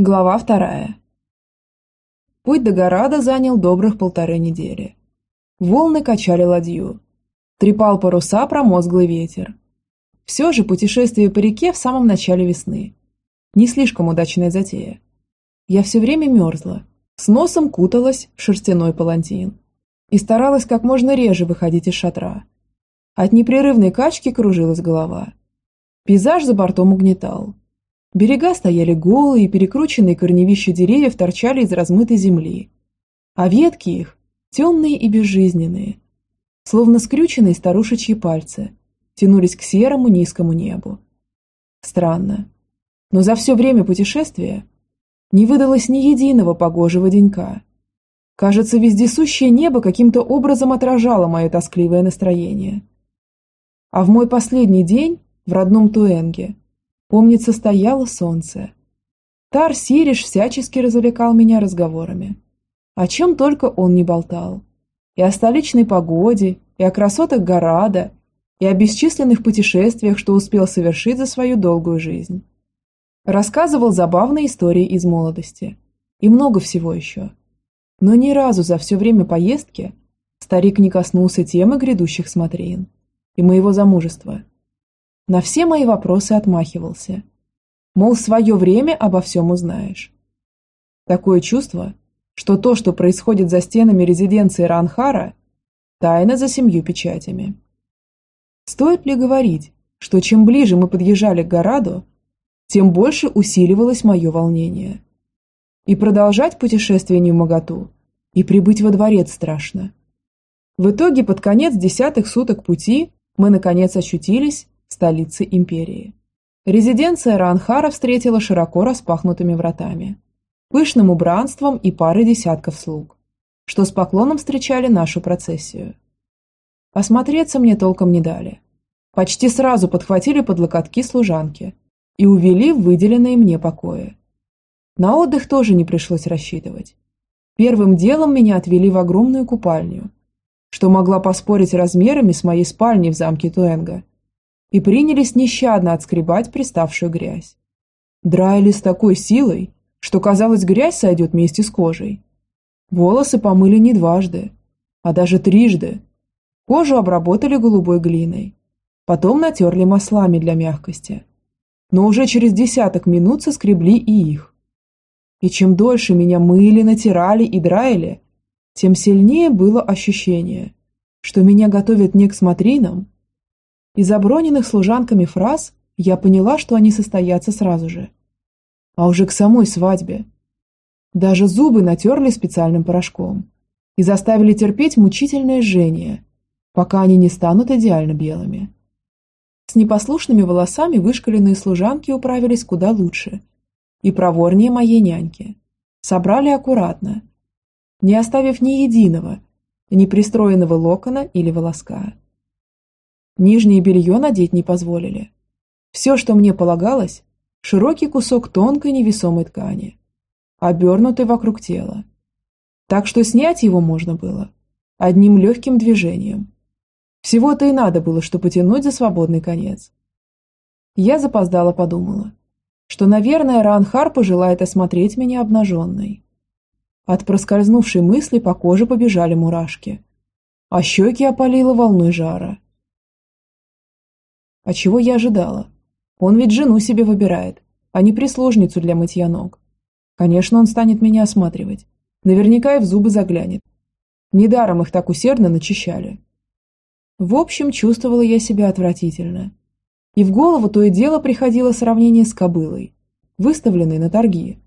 Глава вторая. Путь до Горада занял добрых полторы недели. Волны качали ладью. Трепал паруса промозглый ветер. Все же путешествие по реке в самом начале весны. Не слишком удачная затея. Я все время мерзла, с носом куталась в шерстяной палантин и старалась как можно реже выходить из шатра. От непрерывной качки кружилась голова. Пейзаж за бортом угнетал – Берега стояли голые, и перекрученные корневища деревьев торчали из размытой земли, а ветки их темные и безжизненные, словно скрюченные старушечьи пальцы, тянулись к серому низкому небу. Странно, но за все время путешествия не выдалось ни единого погожего денька. Кажется, вездесущее небо каким-то образом отражало мое тоскливое настроение. А в мой последний день в родном Туэнге – Помнится, стояло солнце. Тар Сириш всячески развлекал меня разговорами. О чем только он не болтал. И о столичной погоде, и о красотах Горада, и о бесчисленных путешествиях, что успел совершить за свою долгую жизнь. Рассказывал забавные истории из молодости. И много всего еще. Но ни разу за все время поездки старик не коснулся темы грядущих смотрин и моего замужества – на все мои вопросы отмахивался. Мол, свое время обо всем узнаешь. Такое чувство, что то, что происходит за стенами резиденции Ранхара, тайна за семью печатями. Стоит ли говорить, что чем ближе мы подъезжали к Гораду, тем больше усиливалось мое волнение. И продолжать путешествие не в моготу, и прибыть во дворец страшно. В итоге под конец десятых суток пути мы наконец ощутились столицы империи. Резиденция Ранхара встретила широко распахнутыми вратами, пышным убранством и парой десятков слуг, что с поклоном встречали нашу процессию. Осмотреться мне толком не дали. Почти сразу подхватили под локотки служанки и увели в выделенные мне покои. На отдых тоже не пришлось рассчитывать. Первым делом меня отвели в огромную купальню, что могла поспорить размерами с моей спальней в замке Туэнга и принялись нещадно отскребать приставшую грязь. Драили с такой силой, что казалось, грязь сойдет вместе с кожей. Волосы помыли не дважды, а даже трижды. Кожу обработали голубой глиной, потом натерли маслами для мягкости. Но уже через десяток минут соскребли и их. И чем дольше меня мыли, натирали и драили, тем сильнее было ощущение, что меня готовят не к смотринам, из оброненных служанками фраз я поняла, что они состоятся сразу же. А уже к самой свадьбе. Даже зубы натерли специальным порошком и заставили терпеть мучительное жжение, пока они не станут идеально белыми. С непослушными волосами вышкаленные служанки управились куда лучше и проворнее моей няньки. Собрали аккуратно, не оставив ни единого, непристроенного локона или волоска. Нижнее белье надеть не позволили. Все, что мне полагалось, широкий кусок тонкой невесомой ткани, обернутый вокруг тела. Так что снять его можно было одним легким движением. Всего-то и надо было, что потянуть за свободный конец. Я запоздала подумала, что, наверное, Ранхар пожелает осмотреть меня обнаженной. От проскользнувшей мысли по коже побежали мурашки, а щеки опалило волной жара. А чего я ожидала? Он ведь жену себе выбирает, а не прислужницу для мытья ног. Конечно, он станет меня осматривать. Наверняка и в зубы заглянет. Недаром их так усердно начищали. В общем, чувствовала я себя отвратительно. И в голову то и дело приходило сравнение с кобылой, выставленной на торги.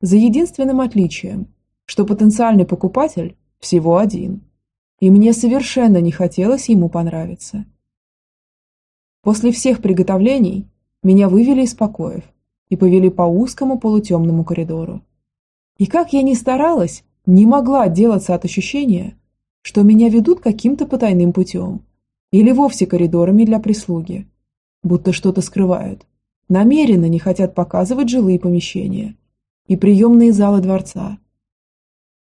За единственным отличием, что потенциальный покупатель всего один. И мне совершенно не хотелось ему понравиться. После всех приготовлений меня вывели из покоев и повели по узкому полутемному коридору. И как я ни старалась, не могла отделаться от ощущения, что меня ведут каким-то потайным путем или вовсе коридорами для прислуги, будто что-то скрывают, намеренно не хотят показывать жилые помещения и приемные залы дворца.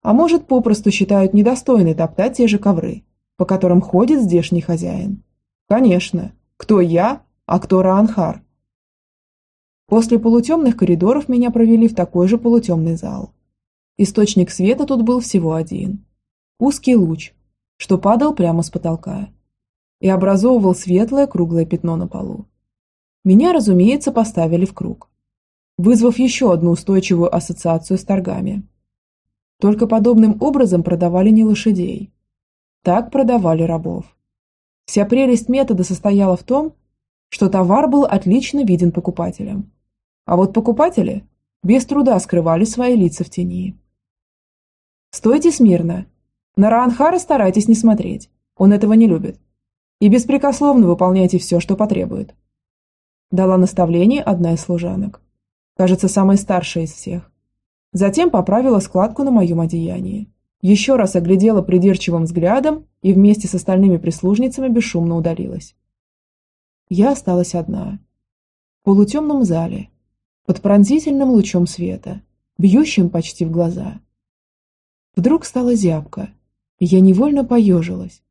А может, попросту считают недостойной топтать те же ковры, по которым ходит здешний хозяин. Конечно, кто я, а кто Раанхар? После полутемных коридоров меня провели в такой же полутемный зал. Источник света тут был всего один. Узкий луч, что падал прямо с потолка и образовывал светлое круглое пятно на полу. Меня, разумеется, поставили в круг, вызвав еще одну устойчивую ассоциацию с торгами. Только подобным образом продавали не лошадей. Так продавали рабов. Вся прелесть метода состояла в том, что товар был отлично виден покупателям. А вот покупатели без труда скрывали свои лица в тени. «Стойте смирно. На Раанхара старайтесь не смотреть. Он этого не любит. И беспрекословно выполняйте все, что потребует». Дала наставление одна из служанок. Кажется, самая старшая из всех. Затем поправила складку на моем одеянии. Еще раз оглядела придирчивым взглядом и вместе с остальными прислужницами бесшумно удалилась. Я осталась одна. В полутемном зале, под пронзительным лучом света, бьющим почти в глаза. Вдруг стала зябко, и я невольно поежилась.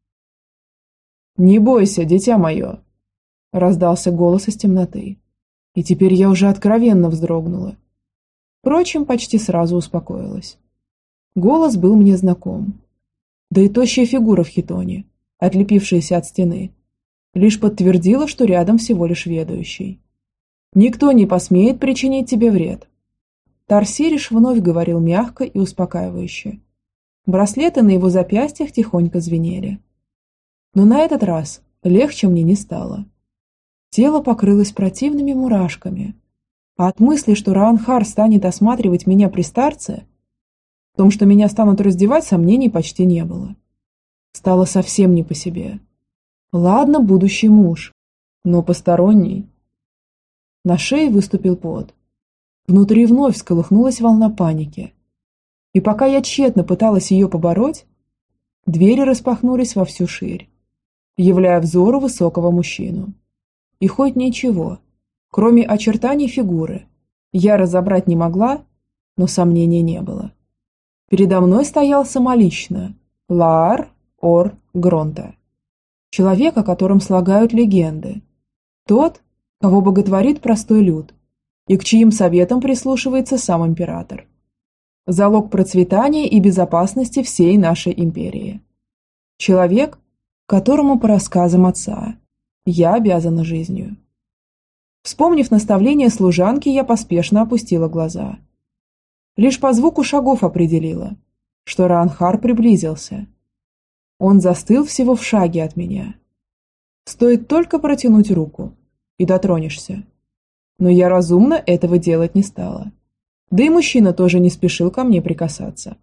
«Не бойся, дитя мое!» – раздался голос из темноты. И теперь я уже откровенно вздрогнула. Впрочем, почти сразу успокоилась. Голос был мне знаком. Да и тощая фигура в хитоне, отлепившаяся от стены, лишь подтвердила, что рядом всего лишь ведающий. «Никто не посмеет причинить тебе вред». Тарсириш вновь говорил мягко и успокаивающе. Браслеты на его запястьях тихонько звенели. Но на этот раз легче мне не стало. Тело покрылось противными мурашками, а от мысли, что Раанхар станет осматривать меня при старце, в том, что меня станут раздевать, сомнений почти не было. Стало совсем не по себе. Ладно, будущий муж, но посторонний. На шее выступил пот. Внутри вновь сколыхнулась волна паники. И пока я тщетно пыталась ее побороть, двери распахнулись во всю ширь, являя взору высокого мужчину. И хоть ничего, кроме очертаний фигуры, я разобрать не могла, но сомнений не было. Передо мной стоял самолично Лаар Ор Гронта. Человек, о котором слагают легенды. Тот, кого боготворит простой люд, и к чьим советам прислушивается сам император. Залог процветания и безопасности всей нашей империи. Человек, которому по рассказам отца я обязана жизнью. Вспомнив наставление служанки, я поспешно опустила глаза – Лишь по звуку шагов определила, что Ранхар приблизился. Он застыл всего в шаге от меня. Стоит только протянуть руку, и дотронешься. Но я разумно этого делать не стала. Да и мужчина тоже не спешил ко мне прикасаться.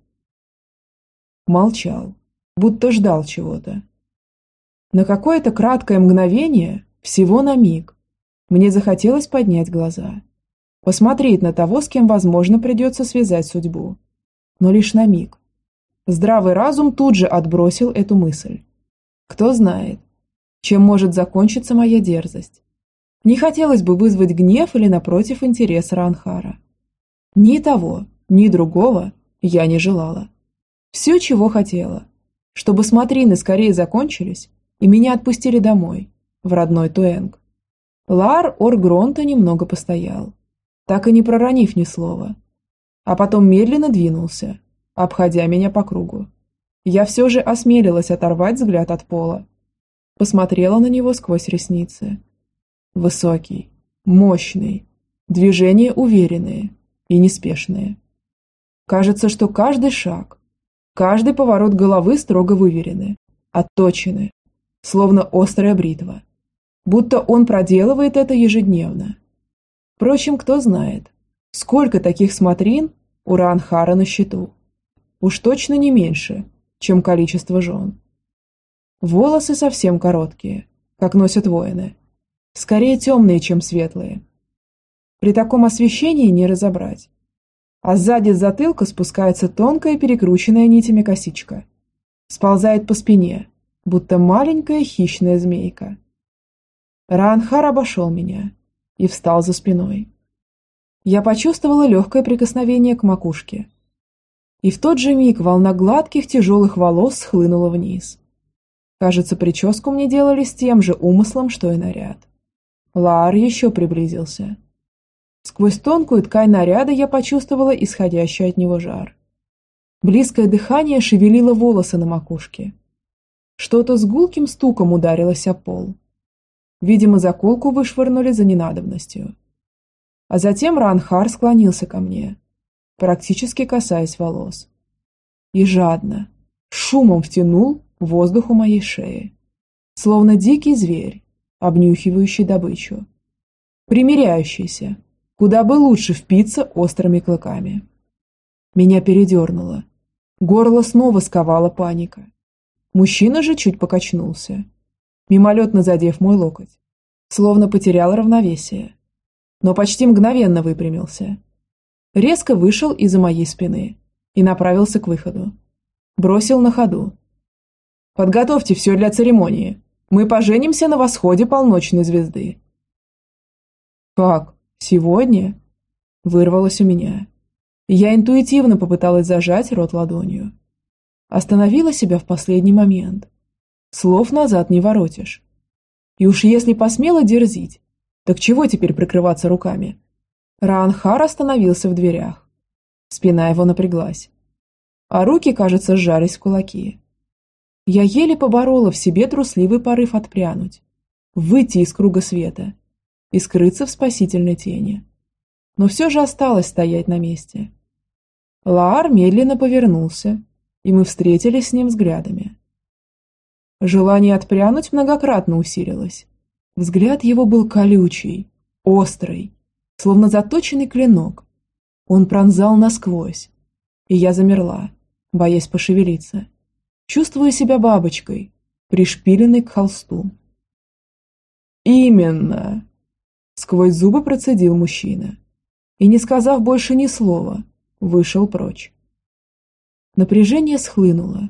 Молчал, будто ждал чего-то. На какое-то краткое мгновение, всего на миг, мне захотелось поднять глаза – Посмотреть на того, с кем, возможно, придется связать судьбу. Но лишь на миг. Здравый разум тут же отбросил эту мысль. Кто знает, чем может закончиться моя дерзость. Не хотелось бы вызвать гнев или, напротив, интерес Ранхара. Ни того, ни другого я не желала. Все, чего хотела, чтобы смотрины скорее закончились и меня отпустили домой, в родной Туэнг. Лар Оргронта немного постоял, так и не проронив ни слова. А потом медленно двинулся, обходя меня по кругу. Я все же осмелилась оторвать взгляд от пола. Посмотрела на него сквозь ресницы. Высокий, мощный, движения уверенные и неспешные. Кажется, что каждый шаг, каждый поворот головы строго выверены, отточены, словно острая бритва. Будто он проделывает это ежедневно, Впрочем, кто знает, сколько таких смотрин у Ранхара на счету. Уж точно не меньше, чем количество жен. Волосы совсем короткие, как носят воины. Скорее темные, чем светлые. При таком освещении не разобрать. А сзади с затылка спускается тонкая перекрученная нитями косичка. Сползает по спине, будто маленькая хищная змейка. Ранхар обошел меня и встал за спиной. Я почувствовала легкое прикосновение к макушке. И в тот же миг волна гладких тяжелых волос схлынула вниз. Кажется, прическу мне делали с тем же умыслом, что и наряд. Лаар еще приблизился. Сквозь тонкую ткань наряда я почувствовала исходящий от него жар. Близкое дыхание шевелило волосы на макушке. Что-то с гулким стуком ударилось о пол. Видимо, заколку вышвырнули за ненадобностью. А затем Ранхар склонился ко мне, практически касаясь волос. И жадно, шумом втянул воздух у моей шеи, словно дикий зверь, обнюхивающий добычу, примеряющийся, куда бы лучше впиться острыми клыками. Меня передернуло. Горло снова сковала паника. Мужчина же чуть покачнулся, мимолетно задев мой локоть, словно потерял равновесие, но почти мгновенно выпрямился. Резко вышел из-за моей спины и направился к выходу. Бросил на ходу. «Подготовьте все для церемонии. Мы поженимся на восходе полночной звезды». «Как? Сегодня?» Вырвалось у меня. Я интуитивно попыталась зажать рот ладонью. Остановила себя в последний момент. Слов назад не воротишь. И уж если посмела дерзить, так чего теперь прикрываться руками? Раанхар остановился в дверях. Спина его напряглась. А руки, кажется, сжались в кулаки. Я еле поборола в себе трусливый порыв отпрянуть, выйти из круга света и скрыться в спасительной тени. Но все же осталось стоять на месте. Лаар медленно повернулся, и мы встретились с ним взглядами. Желание отпрянуть многократно усилилось. Взгляд его был колючий, острый, словно заточенный клинок. Он пронзал насквозь, и я замерла, боясь пошевелиться, чувствуя себя бабочкой, пришпиленной к холсту. «Именно!» – сквозь зубы процедил мужчина, и, не сказав больше ни слова, вышел прочь. Напряжение схлынуло,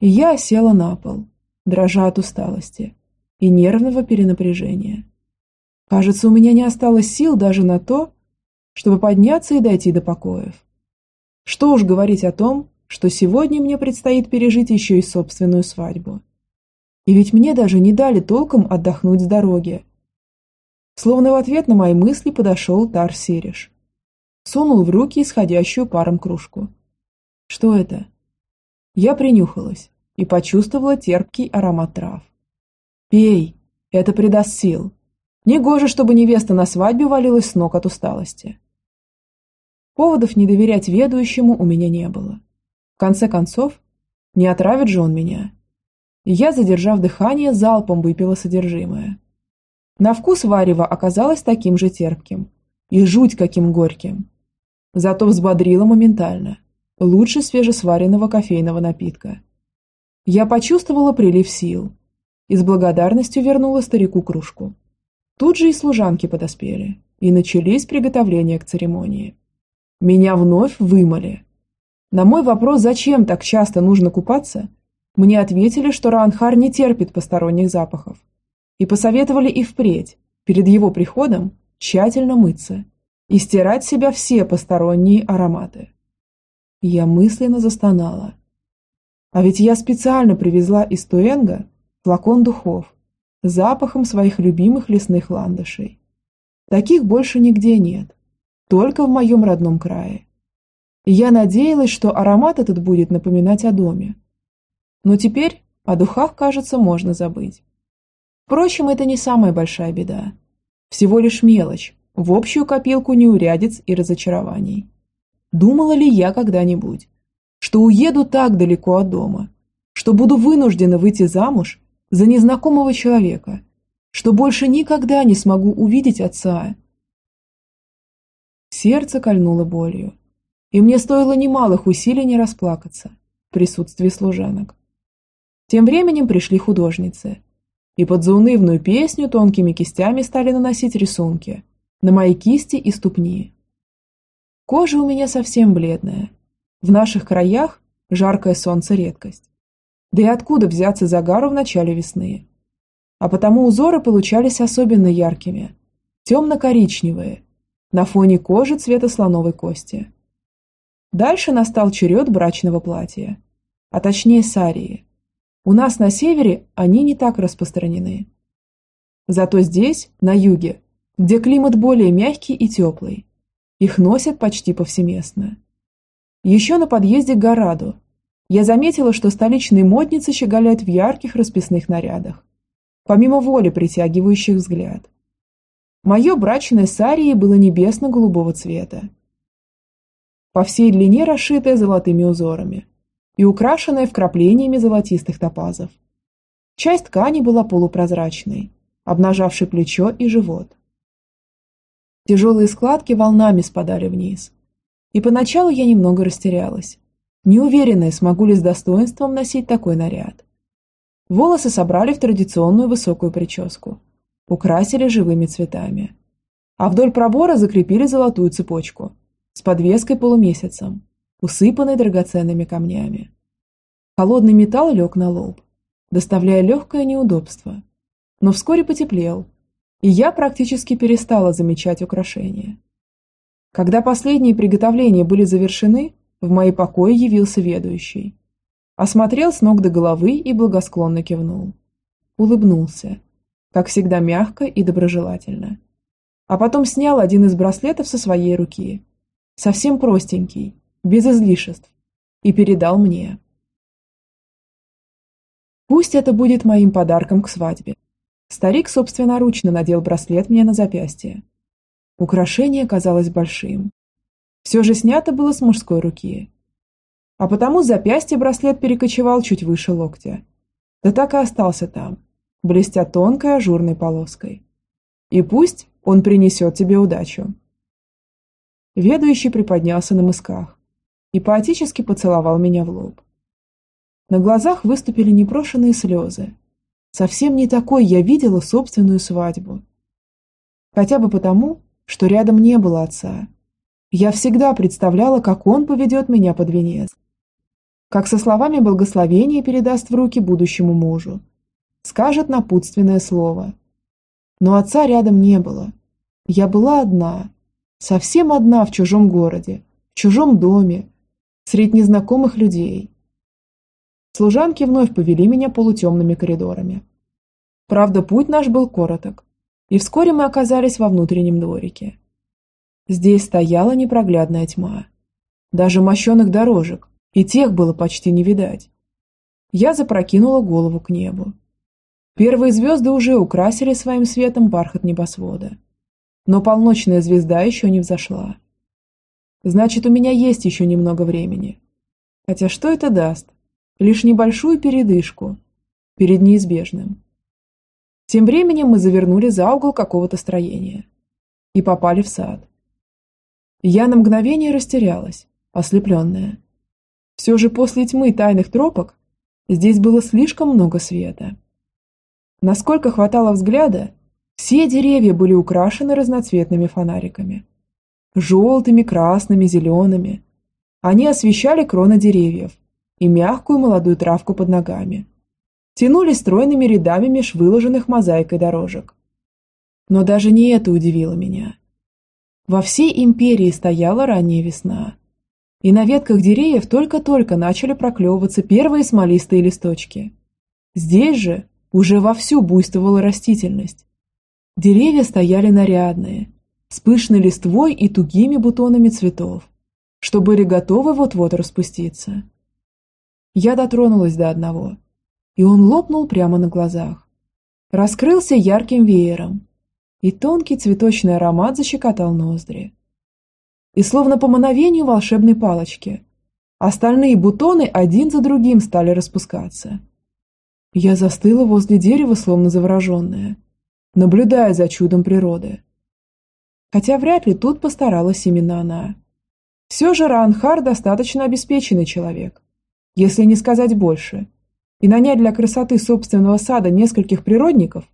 и я села на пол, дрожа от усталости и нервного перенапряжения. Кажется, у меня не осталось сил даже на то, чтобы подняться и дойти до покоев. Что уж говорить о том, что сегодня мне предстоит пережить еще и собственную свадьбу. И ведь мне даже не дали толком отдохнуть с дороги. Словно в ответ на мои мысли подошел Тар Сериш. Сунул в руки исходящую паром кружку. Что это? Я принюхалась и почувствовала терпкий аромат трав. «Пей, это придаст сил. Негоже, чтобы невеста на свадьбе валилась с ног от усталости. Поводов не доверять ведущему у меня не было. В конце концов, не отравит же он меня. я, задержав дыхание, залпом выпила содержимое. На вкус варево оказалось таким же терпким. И жуть каким горьким. Зато взбодрило моментально. Лучше свежесваренного кофейного напитка. Я почувствовала прилив сил и с благодарностью вернула старику кружку. Тут же и служанки подоспели, и начались приготовления к церемонии. Меня вновь вымыли. На мой вопрос, зачем так часто нужно купаться, мне ответили, что Ранхар не терпит посторонних запахов, и посоветовали и впредь, перед его приходом, тщательно мыться и стирать с себя все посторонние ароматы. Я мысленно застонала. А ведь я специально привезла из Туэнга флакон духов, запахом своих любимых лесных ландышей. Таких больше нигде нет, только в моем родном крае. Я надеялась, что аромат этот будет напоминать о доме. Но теперь о духах, кажется, можно забыть. Впрочем, это не самая большая беда. Всего лишь мелочь в общую копилку неурядиц и разочарований. Думала ли я когда-нибудь, что уеду так далеко от дома, что буду вынуждена выйти замуж за незнакомого человека, что больше никогда не смогу увидеть отца. Сердце кольнуло болью, и мне стоило немалых усилий не расплакаться в присутствии служанок. Тем временем пришли художницы, и под заунывную песню тонкими кистями стали наносить рисунки на мои кисти и ступни. Кожа у меня совсем бледная. В наших краях жаркое солнце – редкость. Да и откуда взяться загару в начале весны? А потому узоры получались особенно яркими, темно-коричневые, на фоне кожи цвета слоновой кости. Дальше настал черед брачного платья, а точнее сарии. У нас на севере они не так распространены. Зато здесь, на юге, где климат более мягкий и теплый. Их носят почти повсеместно. Еще на подъезде к Гораду я заметила, что столичные модницы щеголяют в ярких расписных нарядах, помимо воли притягивающих взгляд. Мое брачное сарии было небесно-голубого цвета. По всей длине расшитое золотыми узорами и украшенное вкраплениями золотистых топазов. Часть ткани была полупрозрачной, обнажавшей плечо и живот. Тяжелые складки волнами спадали вниз. И поначалу я немного растерялась, неуверенная, смогу ли с достоинством носить такой наряд. Волосы собрали в традиционную высокую прическу, украсили живыми цветами. А вдоль пробора закрепили золотую цепочку с подвеской полумесяцем, усыпанной драгоценными камнями. Холодный металл лег на лоб, доставляя легкое неудобство, но вскоре потеплел, и я практически перестала замечать украшения. Когда последние приготовления были завершены, в мои покои явился ведущий. Осмотрел с ног до головы и благосклонно кивнул. Улыбнулся, как всегда мягко и доброжелательно. А потом снял один из браслетов со своей руки, совсем простенький, без излишеств, и передал мне. Пусть это будет моим подарком к свадьбе. Старик собственноручно надел браслет мне на запястье. Украшение казалось большим. Все же снято было с мужской руки. А потому с запястья браслет перекочевал чуть выше локтя. Да так и остался там, блестя тонкой ажурной полоской. И пусть он принесет тебе удачу. Ведущий приподнялся на мысках и поотически поцеловал меня в лоб. На глазах выступили непрошенные слезы. Совсем не такой я видела собственную свадьбу. Хотя бы потому, что рядом не было отца. Я всегда представляла, как он поведет меня под венец. Как со словами благословения передаст в руки будущему мужу скажет напутственное слово. Но отца рядом не было. Я была одна, совсем одна в чужом городе, в чужом доме, среди незнакомых людей. Служанки вновь повели меня полутемными коридорами. Правда, путь наш был короток, и вскоре мы оказались во внутреннем дворике. Здесь стояла непроглядная тьма. Даже мощенных дорожек, и тех было почти не видать. Я запрокинула голову к небу. Первые звезды уже украсили своим светом бархат небосвода. Но полночная звезда еще не взошла. Значит, у меня есть еще немного времени. Хотя что это даст? Лишь небольшую передышку перед неизбежным. Тем временем мы завернули за угол какого-то строения и попали в сад. Я на мгновение растерялась, ослепленная. Все же после тьмы тайных тропок здесь было слишком много света. Насколько хватало взгляда, все деревья были украшены разноцветными фонариками. Желтыми, красными, зелеными. Они освещали кроны деревьев и мягкую молодую травку под ногами. Тянулись стройными рядами меж выложенных мозаикой дорожек. Но даже не это удивило меня. Во всей империи стояла ранняя весна. И на ветках деревьев только-только начали проклевываться первые смолистые листочки. Здесь же уже вовсю буйствовала растительность. Деревья стояли нарядные, с пышной листвой и тугими бутонами цветов, что были готовы вот-вот распуститься. Я дотронулась до одного, и он лопнул прямо на глазах. Раскрылся ярким веером, и тонкий цветочный аромат защекотал ноздри. И словно по мановению волшебной палочки, остальные бутоны один за другим стали распускаться – я застыла возле дерева, словно завороженная, наблюдая за чудом природы. Хотя вряд ли тут постаралась именно она. Все же Ранхар достаточно обеспеченный человек, если не сказать больше, и нанять для красоты собственного сада нескольких природников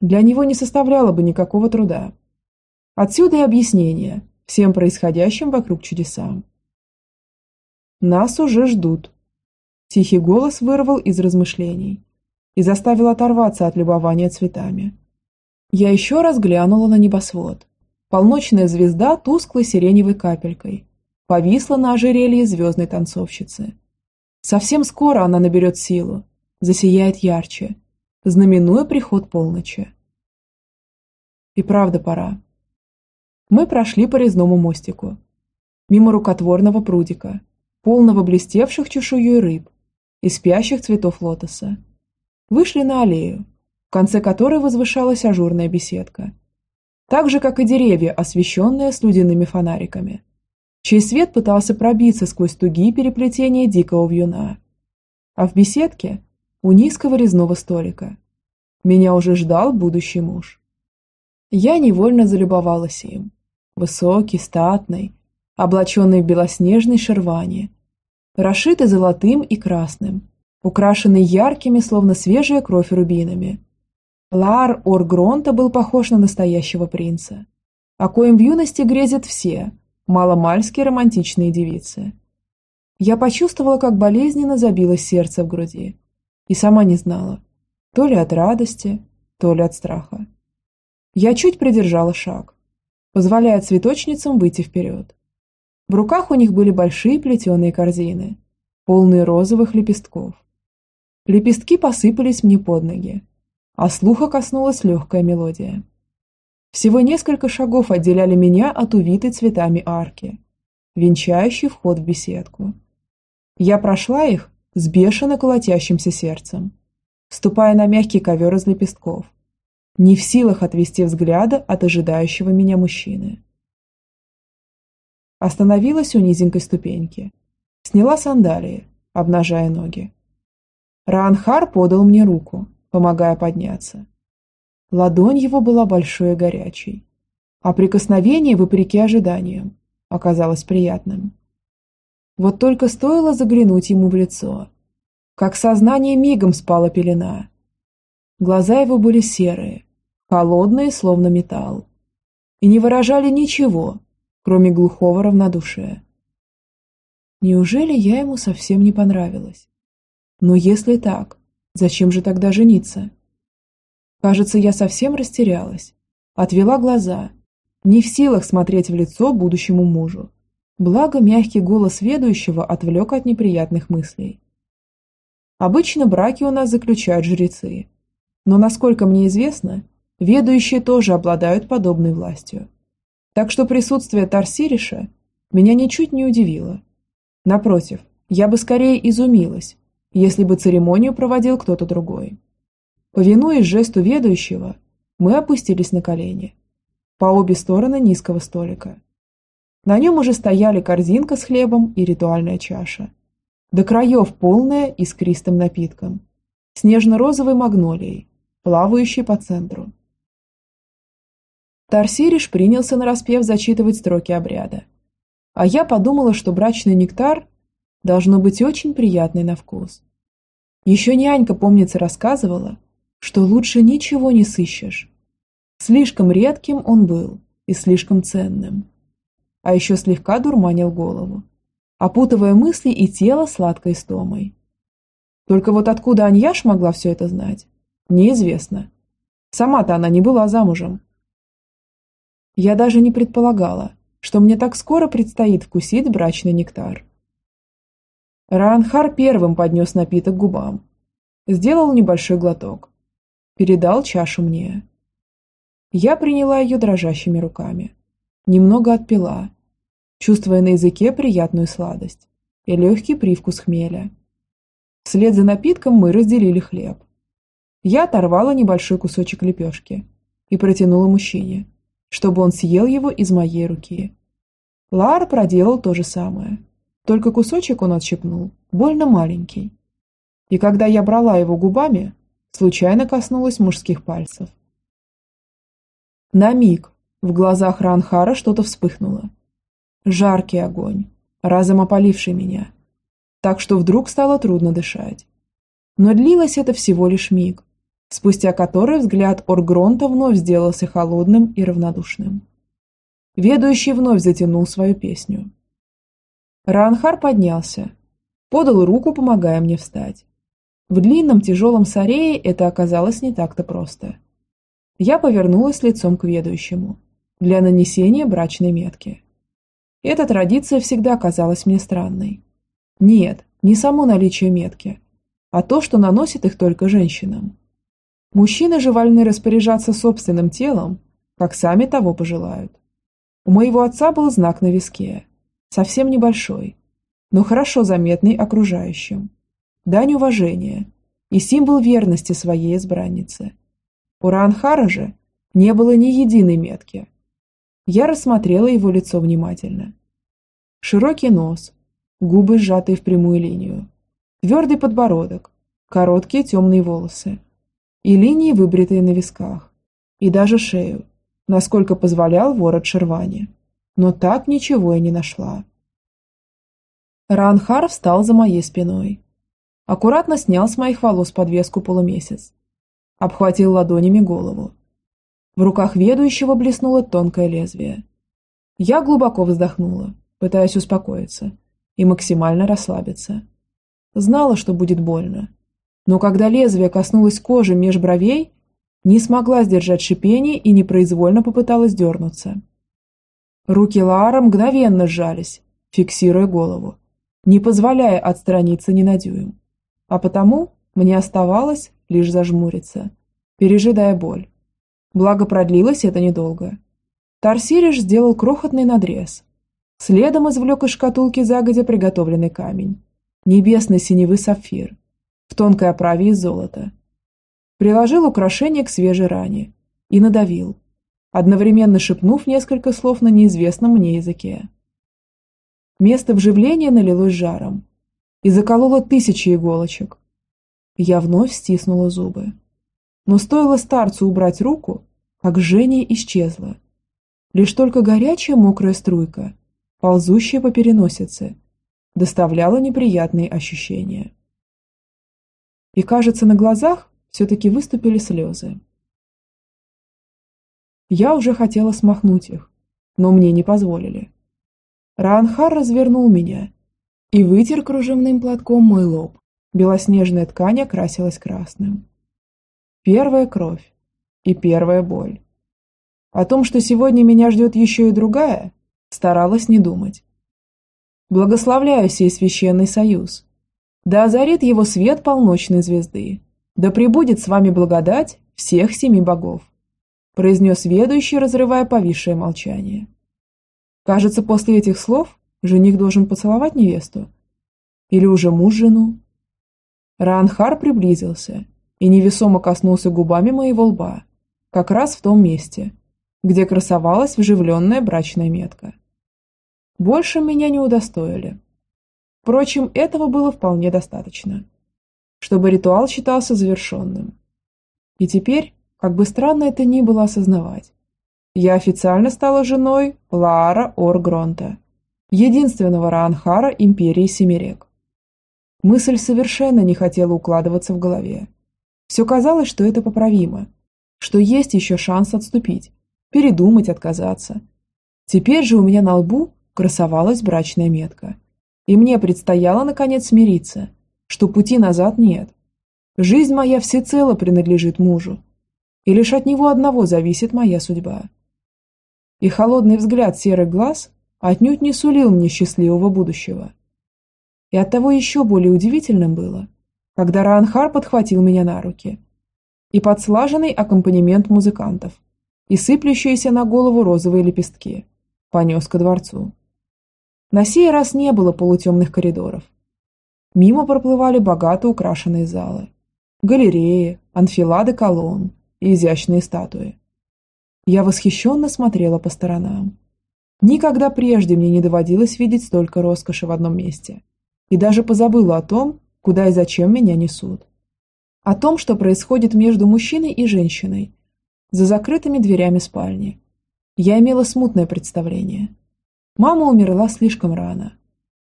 для него не составляло бы никакого труда. Отсюда и объяснение всем происходящим вокруг чудесам. «Нас уже ждут», – тихий голос вырвал из размышлений и заставил оторваться от любования цветами. Я еще раз глянула на небосвод. Полночная звезда тусклой сиреневой капелькой повисла на ожерелье звездной танцовщицы. Совсем скоро она наберет силу, засияет ярче, знаменуя приход полночи. И правда пора. Мы прошли по резному мостику. Мимо рукотворного прудика, полного блестевших чешуей рыб и спящих цветов лотоса. Вышли на аллею, в конце которой возвышалась ажурная беседка. Так же, как и деревья, освещенные студенными фонариками, чей свет пытался пробиться сквозь тугие переплетения дикого вьюна. А в беседке, у низкого резного столика, меня уже ждал будущий муж. Я невольно залюбовалась им. Высокий, статный, облаченный в белоснежной шерване, расшитый золотым и красным, украшенный яркими, словно свежая кровь рубинами. Лар Оргронта был похож на настоящего принца, о коем в юности грезят все, маломальски романтичные девицы. Я почувствовала, как болезненно забилось сердце в груди, и сама не знала, то ли от радости, то ли от страха. Я чуть придержала шаг, позволяя цветочницам выйти вперед. В руках у них были большие плетеные корзины, полные розовых лепестков. Лепестки посыпались мне под ноги, а слуха коснулась легкая мелодия. Всего несколько шагов отделяли меня от увитой цветами арки, венчающей вход в беседку. Я прошла их с бешено колотящимся сердцем, ступая на мягкий ковер из лепестков, не в силах отвести взгляда от ожидающего меня мужчины. Остановилась у низенькой ступеньки, сняла сандалии, обнажая ноги. Раанхар подал мне руку, помогая подняться. Ладонь его была большой и горячей, а прикосновение, вопреки ожиданиям, оказалось приятным. Вот только стоило заглянуть ему в лицо, как сознание мигом спала пелена. Глаза его были серые, холодные, словно металл, и не выражали ничего, кроме глухого равнодушия. Неужели я ему совсем не понравилась? Но если так, зачем же тогда жениться? Кажется, я совсем растерялась. Отвела глаза, не в силах смотреть в лицо будущему мужу. Благо, мягкий голос ведущего отвлек от неприятных мыслей. Обычно браки у нас заключают жрецы. Но, насколько мне известно, ведущие тоже обладают подобной властью. Так что присутствие Тарсириша меня ничуть не удивило. Напротив, я бы скорее изумилась, если бы церемонию проводил кто-то другой. Повинуясь жесту ведущего, мы опустились на колени. По обе стороны низкого столика. На нем уже стояли корзинка с хлебом и ритуальная чаша. До краев полная искристым напитком. Снежно-розовой магнолией, плавающей по центру. Тарсириш принялся нараспев зачитывать строки обряда. А я подумала, что брачный нектар должно быть очень приятный на вкус. Еще нянька, помнится, рассказывала, что лучше ничего не сыщешь. Слишком редким он был и слишком ценным. А еще слегка дурманил голову, опутывая мысли и тело сладкой стомой. Только вот откуда Аньяш могла все это знать, неизвестно. Сама-то она не была замужем. Я даже не предполагала, что мне так скоро предстоит вкусить брачный нектар. Раанхар первым поднес напиток губам. Сделал небольшой глоток передал чашу мне. Я приняла ее дрожащими руками. Немного отпила, чувствуя на языке приятную сладость и легкий привкус хмеля. Вслед за напитком мы разделили хлеб. Я оторвала небольшой кусочек лепешки и протянула мужчине, чтобы он съел его из моей руки. Лар проделал то же самое, только кусочек он отщепнул, больно маленький. И когда я брала его губами, случайно коснулась мужских пальцев. На миг в глазах Ранхара что-то вспыхнуло. Жаркий огонь, разом опаливший меня, так что вдруг стало трудно дышать. Но длилось это всего лишь миг, спустя который взгляд Оргронта вновь сделался холодным и равнодушным. Ведущий вновь затянул свою песню. Ранхар поднялся, подал руку, помогая мне встать. В длинном тяжелом сарее это оказалось не так-то просто. Я повернулась лицом к ведущему для нанесения брачной метки. Эта традиция всегда казалась мне странной. Нет, не само наличие метки, а то, что наносит их только женщинам. Мужчины же вольны распоряжаться собственным телом как сами того пожелают. У моего отца был знак на виске, совсем небольшой, но хорошо заметный окружающим. Дань уважения и символ верности своей избраннице. У Ранхара же не было ни единой метки. Я рассмотрела его лицо внимательно. Широкий нос, губы сжатые в прямую линию, твердый подбородок, короткие темные волосы и линии, выбритые на висках, и даже шею, насколько позволял ворот Шервани. Но так ничего и не нашла. Ранхар встал за моей спиной. Аккуратно снял с моих волос подвеску полумесяц. Обхватил ладонями голову. В руках ведущего блеснуло тонкое лезвие. Я глубоко вздохнула, пытаясь успокоиться и максимально расслабиться. Знала, что будет больно. Но когда лезвие коснулось кожи меж бровей, не смогла сдержать шипение и непроизвольно попыталась дернуться. Руки Лаара мгновенно сжались, фиксируя голову, не позволяя отстраниться ни. А потому мне оставалось лишь зажмуриться, пережидая боль. Благо продлилось это недолго. Тарсириш сделал крохотный надрез. Следом извлек из шкатулки загодя приготовленный камень. Небесный синевый сапфир. В тонкой оправе из золота приложил украшение к свежей ране и надавил, одновременно шепнув несколько слов на неизвестном мне языке. Место вживления налилось жаром и закололо тысячи иголочек. Я вновь стиснула зубы. Но стоило старцу убрать руку, как жжение исчезло. Лишь только горячая мокрая струйка, ползущая по переносице, доставляла неприятные ощущения. И кажется, на глазах все-таки выступили слезы. Я уже хотела смахнуть их, но мне не позволили. Раанхар развернул меня и вытер кружевным платком мой лоб. Белоснежная ткань окрасилась красным. Первая кровь и первая боль. О том, что сегодня меня ждет еще и другая, старалась не думать. Благословляю сей священный союз. Да озарит его свет полночной звезды, «Да пребудет с вами благодать всех семи богов», произнес ведущий, разрывая повисшее молчание. Кажется, после этих слов жених должен поцеловать невесту. Или уже муж жену. Раанхар приблизился и невесомо коснулся губами моего лба, как раз в том месте, где красовалась вживленная брачная метка. Больше меня не удостоили. Впрочем, этого было вполне достаточно чтобы ритуал считался завершенным. И теперь, как бы странно это ни было осознавать, я официально стала женой Лаара Оргронта, единственного Раанхара империи Семирек. Мысль совершенно не хотела укладываться в голове. Все казалось, что это поправимо, что есть еще шанс отступить, передумать, отказаться. Теперь же у меня на лбу красовалась брачная метка, и мне предстояло наконец смириться – что пути назад нет. Жизнь моя всецело принадлежит мужу, и лишь от него одного зависит моя судьба. И холодный взгляд серых глаз отнюдь не сулил мне счастливого будущего. И оттого еще более удивительным было, когда Раанхар подхватил меня на руки, и подслаженный аккомпанемент музыкантов, и сыплющиеся на голову розовые лепестки, понес ко дворцу. На сей раз не было полутемных коридоров, Мимо проплывали богато украшенные залы. Галереи, анфилады колонн и изящные статуи. Я восхищенно смотрела по сторонам. Никогда прежде мне не доводилось видеть столько роскоши в одном месте. И даже позабыла о том, куда и зачем меня несут. О том, что происходит между мужчиной и женщиной, за закрытыми дверями спальни. Я имела смутное представление. Мама умерла слишком рано,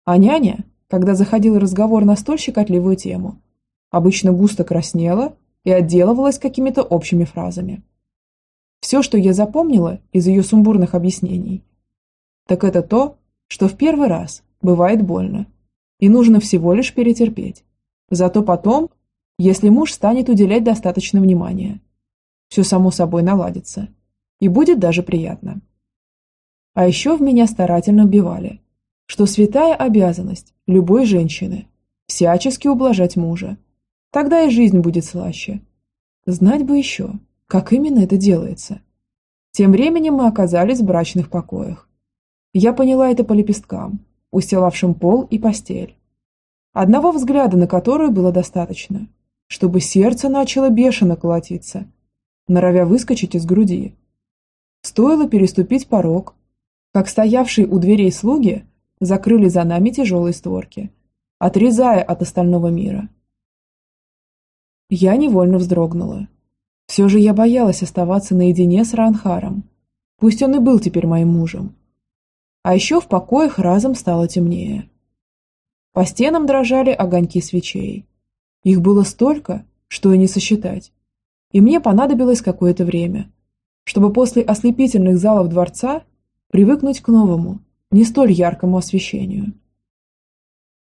а няня когда заходил разговор на столь щекотливую тему. Обычно густо краснела и отделывалась какими-то общими фразами. Все, что я запомнила из ее сумбурных объяснений, так это то, что в первый раз бывает больно, и нужно всего лишь перетерпеть. Зато потом, если муж станет уделять достаточно внимания, все само собой наладится, и будет даже приятно. А еще в меня старательно вбивали, что святая обязанность любой женщины – всячески ублажать мужа. Тогда и жизнь будет слаще. Знать бы еще, как именно это делается. Тем временем мы оказались в брачных покоях. Я поняла это по лепесткам, устилавшим пол и постель. Одного взгляда на которую было достаточно, чтобы сердце начало бешено колотиться, норовя выскочить из груди. Стоило переступить порог, как стоявшие у дверей слуги закрыли за нами тяжелые створки, отрезая от остального мира. Я невольно вздрогнула. Все же я боялась оставаться наедине с Ранхаром, пусть он и был теперь моим мужем. А еще в покоях разом стало темнее. По стенам дрожали огоньки свечей. Их было столько, что и не сосчитать. И мне понадобилось какое-то время, чтобы после ослепительных залов дворца привыкнуть к новому, не столь яркому освещению.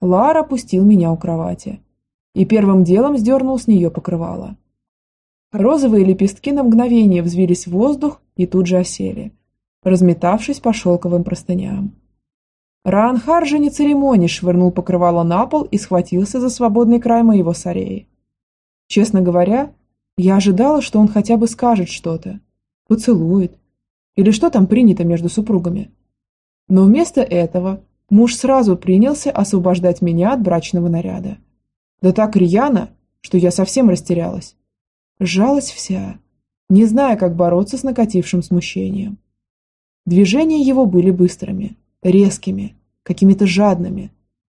Лара пустил меня у кровати и первым делом сдернул с нее покрывало. Розовые лепестки на мгновение взвились в воздух и тут же осели, разметавшись по шелковым простыням. Раанхар же не церемоний швырнул покрывало на пол и схватился за свободный край моего сареи. Честно говоря, я ожидала, что он хотя бы скажет что-то, поцелует, или что там принято между супругами. Но вместо этого муж сразу принялся освобождать меня от брачного наряда. Да так рьяно, что я совсем растерялась. Сжалась вся, не зная, как бороться с накатившим смущением. Движения его были быстрыми, резкими, какими-то жадными,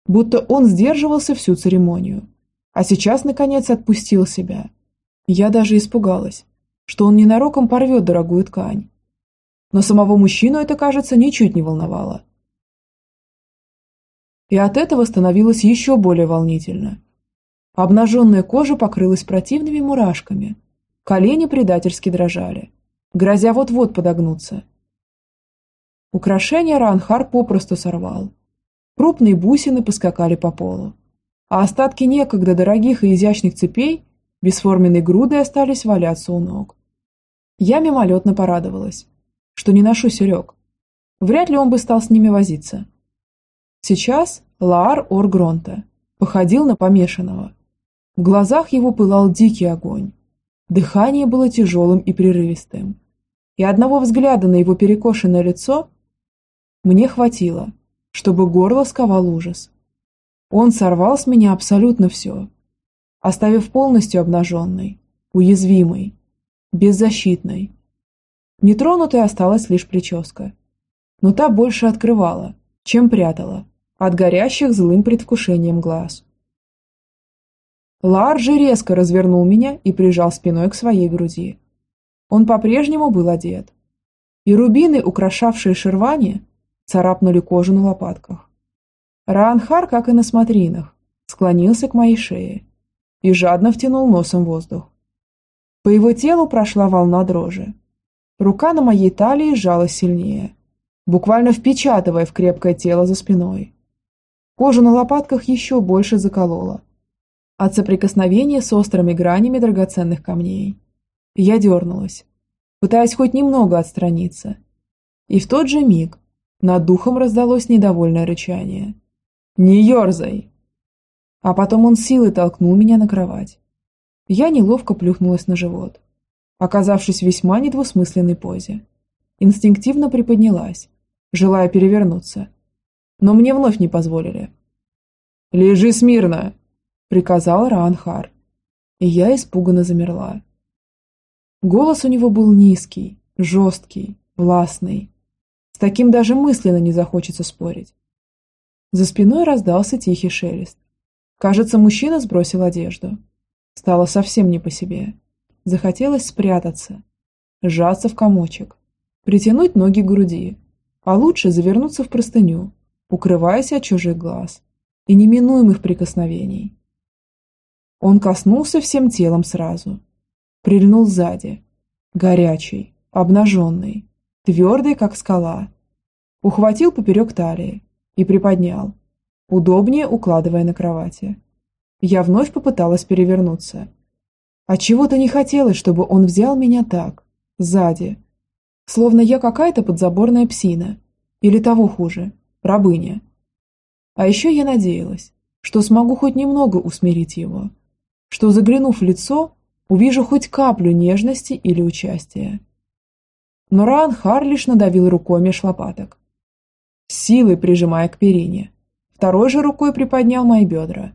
будто он сдерживался всю церемонию, а сейчас, наконец, отпустил себя. Я даже испугалась, что он ненароком порвет дорогую ткань, но самого мужчину это, кажется, ничуть не волновало. И от этого становилось еще более волнительно. Обнаженная кожа покрылась противными мурашками, колени предательски дрожали, грозя вот-вот подогнуться. Украшения Ранхар попросту сорвал. Крупные бусины поскакали по полу, а остатки некогда дорогих и изящных цепей бесформенной грудой остались валяться у ног. Я мимолетно порадовалась, что не ношу серег. Вряд ли он бы стал с ними возиться. Сейчас Лаар Оргронта походил на помешанного. В глазах его пылал дикий огонь. Дыхание было тяжелым и прерывистым. И одного взгляда на его перекошенное лицо мне хватило, чтобы горло сковал ужас. Он сорвал с меня абсолютно все, оставив полностью обнаженной, уязвимой, беззащитной, Нетронутой осталась лишь прическа. Но та больше открывала, чем прятала, от горящих злым предвкушением глаз. Лар же резко развернул меня и прижал спиной к своей груди. Он по-прежнему был одет. И рубины, украшавшие шервани, царапнули кожу на лопатках. Раанхар, как и на смотринах, склонился к моей шее и жадно втянул носом воздух. По его телу прошла волна дрожи, Рука на моей талии сжалась сильнее, буквально впечатывая в крепкое тело за спиной. Кожу на лопатках еще больше заколола от соприкосновения с острыми гранями драгоценных камней. Я дернулась, пытаясь хоть немного отстраниться. И в тот же миг над духом раздалось недовольное рычание. «Не ерзай!» А потом он силой толкнул меня на кровать. Я неловко плюхнулась на живот оказавшись в весьма недвусмысленной позе. Инстинктивно приподнялась, желая перевернуться. Но мне вновь не позволили. «Лежи смирно!» – приказал Раанхар. И я испуганно замерла. Голос у него был низкий, жесткий, властный. С таким даже мысленно не захочется спорить. За спиной раздался тихий шелест. Кажется, мужчина сбросил одежду. Стало совсем не по себе. Захотелось спрятаться, сжаться в комочек, притянуть ноги к груди, а лучше завернуться в простыню, укрываясь от чужих глаз и неминуемых прикосновений. Он коснулся всем телом сразу, прильнул сзади, горячий, обнаженный, твердый, как скала, ухватил поперек талии и приподнял, удобнее укладывая на кровати. Я вновь попыталась перевернуться, а чего-то не хотелось, чтобы он взял меня так, сзади. Словно я какая-то подзаборная псина. Или того хуже, рабыня. А еще я надеялась, что смогу хоть немного усмирить его. Что, заглянув в лицо, увижу хоть каплю нежности или участия. Но Раанхар лишь надавил рукой меж лопаток, силой прижимая к перине. Второй же рукой приподнял мои бедра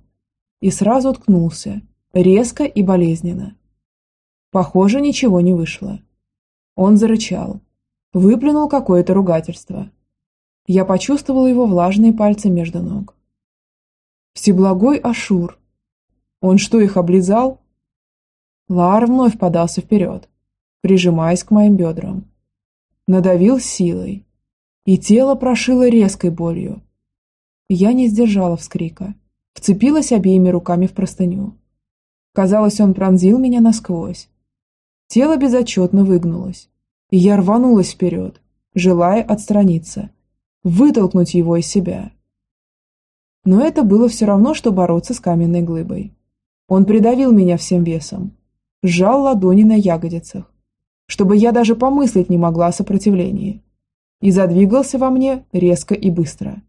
и сразу уткнулся, резко и болезненно. Похоже, ничего не вышло. Он зарычал, выплюнул какое-то ругательство. Я почувствовал его влажные пальцы между ног. Всеблагой Ашур. Он что, их облизал? Лар вновь подался вперед, прижимаясь к моим бедрам. Надавил силой, и тело прошило резкой болью. Я не сдержала вскрика, вцепилась обеими руками в простыню. Казалось, он пронзил меня насквозь. Тело безотчетно выгнулось, и я рванулась вперед, желая отстраниться, вытолкнуть его из себя. Но это было все равно, что бороться с каменной глыбой. Он придавил меня всем весом, сжал ладони на ягодицах, чтобы я даже помыслить не могла о сопротивлении, и задвигался во мне резко и быстро.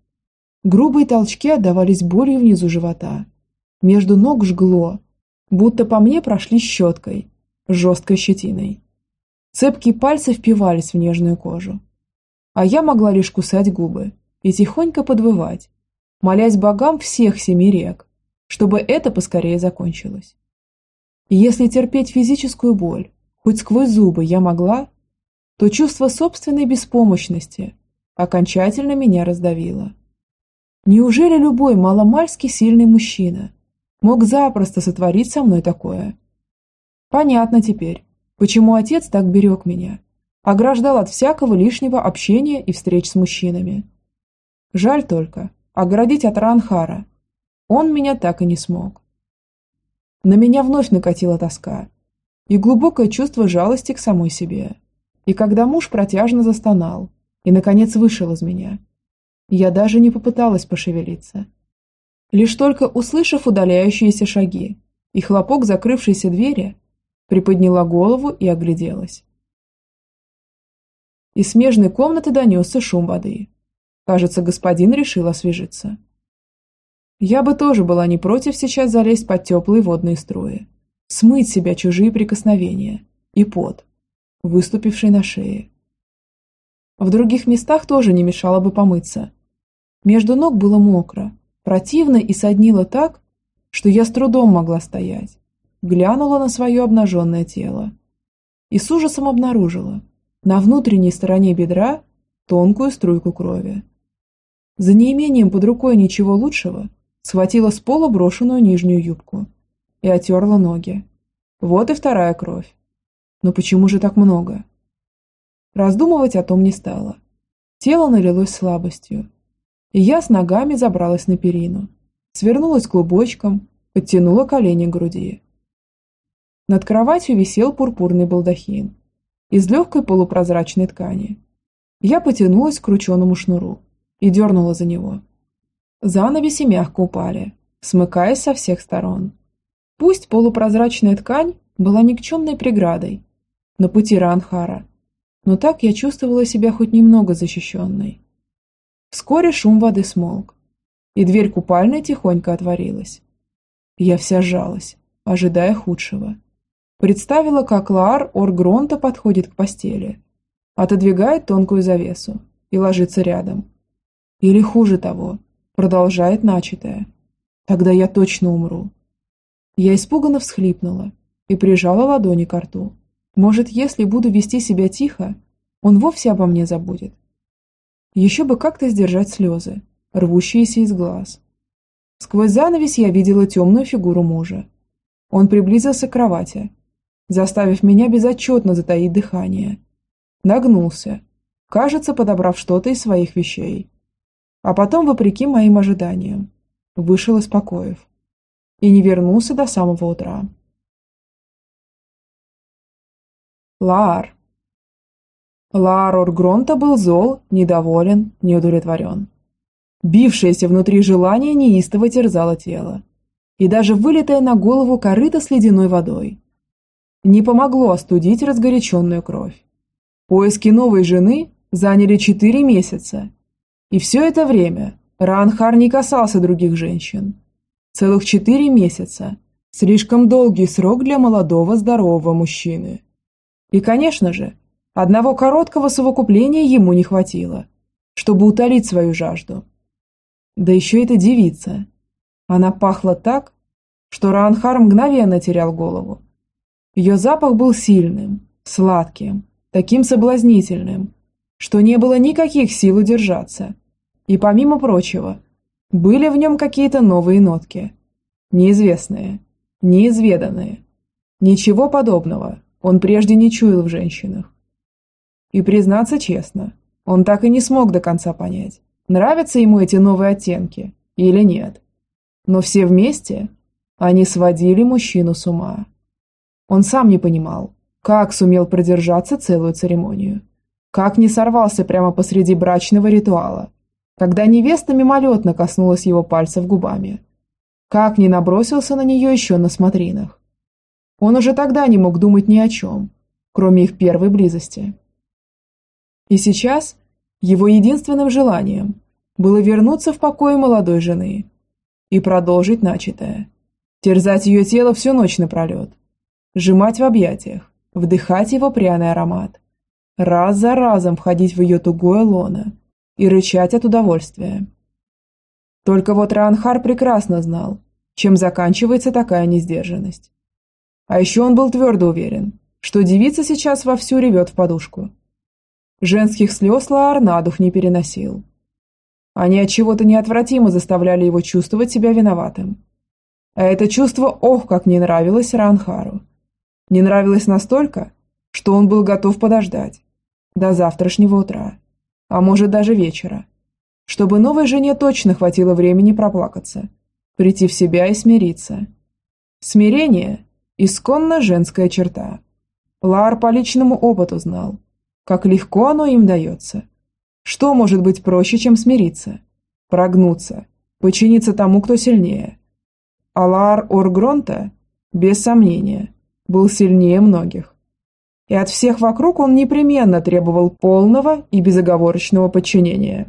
Грубые толчки отдавались болью внизу живота. Между ног жгло, будто по мне прошли щеткой, жесткой щетиной. Цепкие пальцы впивались в нежную кожу. А я могла лишь кусать губы и тихонько подвывать, молясь богам всех семи рек, чтобы это поскорее закончилось. И если терпеть физическую боль, хоть сквозь зубы я могла, то чувство собственной беспомощности окончательно меня раздавило. Неужели любой маломальски сильный мужчина мог запросто сотворить со мной такое? Понятно теперь, почему отец так берег меня, ограждал от всякого лишнего общения и встреч с мужчинами. Жаль только, оградить от Ранхара. Он меня так и не смог. На меня вновь накатила тоска и глубокое чувство жалости к самой себе. И когда муж протяжно застонал и, наконец, вышел из меня, я даже не попыталась пошевелиться. Лишь только услышав удаляющиеся шаги и хлопок закрывшейся двери, приподняла голову и огляделась. Из смежной комнаты донесся шум воды. Кажется, господин решил освежиться. Я бы тоже была не против сейчас залезть под теплые водные струи, смыть себя чужие прикосновения и пот, выступивший на шее. В других местах тоже не мешало бы помыться. Между ног было мокро, противно и соднило так, что я с трудом могла стоять. Глянула на свое обнаженное тело и с ужасом обнаружила на внутренней стороне бедра тонкую струйку крови. За неимением под рукой ничего лучшего схватила с пола брошенную нижнюю юбку и отерла ноги. Вот и вторая кровь. Но почему же так много? Раздумывать о том не стало. Тело налилось слабостью, и я с ногами забралась на перину, свернулась клубочком, подтянула колени к груди. Над кроватью висел пурпурный балдахин из легкой полупрозрачной ткани. Я потянулась к крученому шнуру, и дернула за него. Занавеси мягко упали, смыкаясь со всех сторон. Пусть полупрозрачная ткань была никчемной преградой на пути Ранхара, но так я чувствовала себя хоть немного защищенной. Вскоре шум воды смолк, и дверь купальной тихонько отворилась. Я вся сжалась, ожидая худшего. Представила, как Лаар Оргронта подходит к постели, отодвигает тонкую завесу и ложится рядом, или хуже того, продолжает начатое. Тогда я точно умру. Я испуганно всхлипнула и прижала ладони к рту. Может, если буду вести себя тихо, он вовсе обо мне забудет. Еще бы как-то сдержать слезы, рвущиеся из глаз. Сквозь занавес я видела темную фигуру мужа. Он приблизился к кровати, заставив меня безотчетно затаить дыхание. Нагнулся, кажется, подобрав что-то из своих вещей а потом, вопреки моим ожиданиям, вышел из покоев и не вернулся до самого утра. Лаар. Лаар Оргронта был зол, недоволен, неудовлетворен. Бившееся внутри желание неистово терзало тело, и даже вылитая на голову корыто с ледяной водой. Не помогло остудить разгоряченную кровь. Поиски новой жены заняли четыре месяца, и все это время Ранхар не касался других женщин. Целых четыре месяца. Слишком долгий срок для молодого здорового мужчины. И, конечно же, Одного короткого совокупления ему не хватило, чтобы утолить свою жажду. Да еще эта девица. Она пахла так, что Ранхар мгновенно терял голову. Ее запах был сильным, сладким, таким соблазнительным, что не было никаких сил удержаться. И помимо прочего, были в нем какие-то новые нотки. Неизвестные, неизведанные. Ничего подобного он прежде не чуял в женщинах. И признаться честно, он так и не смог до конца понять, нравятся ему эти новые оттенки или нет. Но все вместе они сводили мужчину с ума. Он сам не понимал, как сумел продержаться целую церемонию. Как не сорвался прямо посреди брачного ритуала, когда невеста мимолетно коснулась его пальцев губами. Как не набросился на нее еще на смотринах. Он уже тогда не мог думать ни о чем, кроме их первой близости. И сейчас его единственным желанием было вернуться в покой молодой жены и продолжить начатое. Терзать ее тело всю ночь напролет. Сжимать в объятиях, вдыхать его пряный аромат. Раз за разом входить в ее тугое лоно и рычать от удовольствия. Только вот Ранхар прекрасно знал, чем заканчивается такая несдержанность. А еще он был твердо уверен, что девица сейчас вовсю ревет в подушку. Женских слез Лаар на дух не переносил. Они от чего-то неотвратимо заставляли его чувствовать себя виноватым. А это чувство ох, как не нравилось Ранхару. Не нравилось настолько, что он был готов подождать до завтрашнего утра, а может даже вечера, чтобы новой жене точно хватило времени проплакаться, прийти в себя и смириться. Смирение – исконно женская черта. Лар по личному опыту знал, как легко оно им дается. Что может быть проще, чем смириться, прогнуться, подчиниться тому, кто сильнее – Алар Оргронта, без сомнения, был сильнее многих. И от всех вокруг он непременно требовал полного и безоговорочного подчинения.